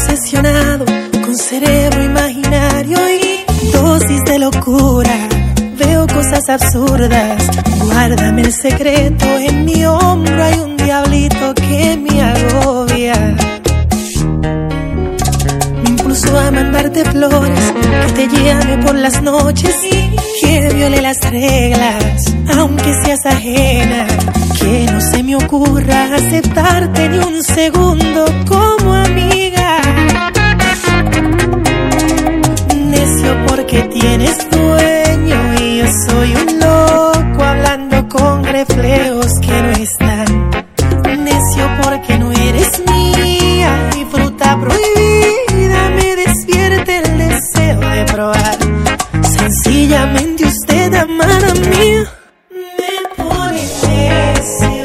obsesionado con cerebro imaginario y dosis de locura. Veo cosas absurdas, guárdame el secreto. En mi hombro hay un diablito que me agobia. Me impulsó a mandarte flores, que te llame por las noches y que viole las reglas, aunque seas ajena. Que no se me ocurra aceptarte ni un segundo como a mí. Probar. Sencillamente usted, amada mía, me pone necio.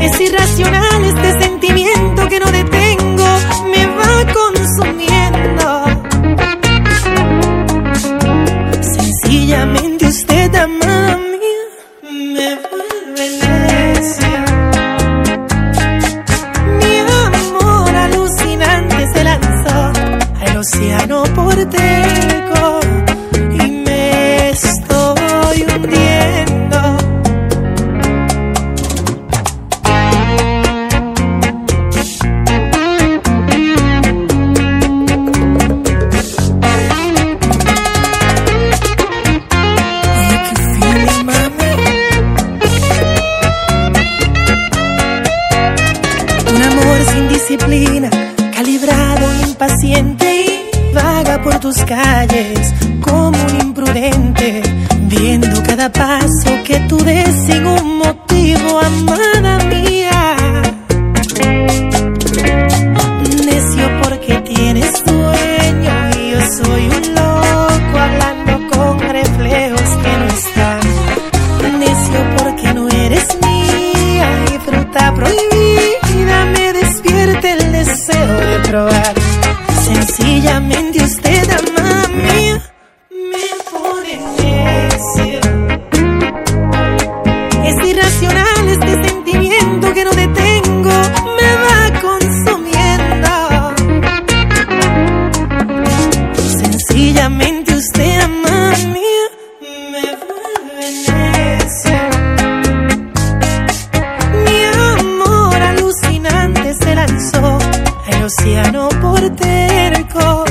Es irracional y me estoy hundiendo. Un amor sin disciplina, calibrado, impaciente vaga por tus calles como un imprudente, viendo cada paso que tú des sin un motivo, amada mía. Necio porque tienes dueño y yo soy un loco hablando con reflejos que no están. Necio porque no eres mía y fruta prohibida me despierta el deseo de probar. Sencillamente usted, amada mía, me pone necio. Es irracional este sentimiento que no detengo, me va consumiendo. Sencillamente usted, amada mía, me vuelve necia. Mi amor alucinante se lanzó al océano por terco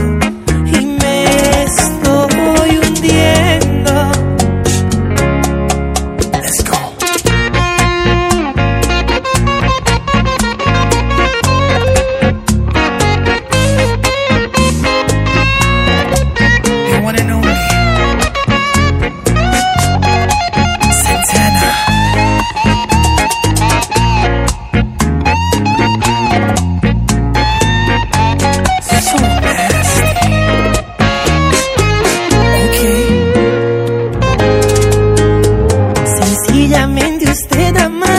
Usted,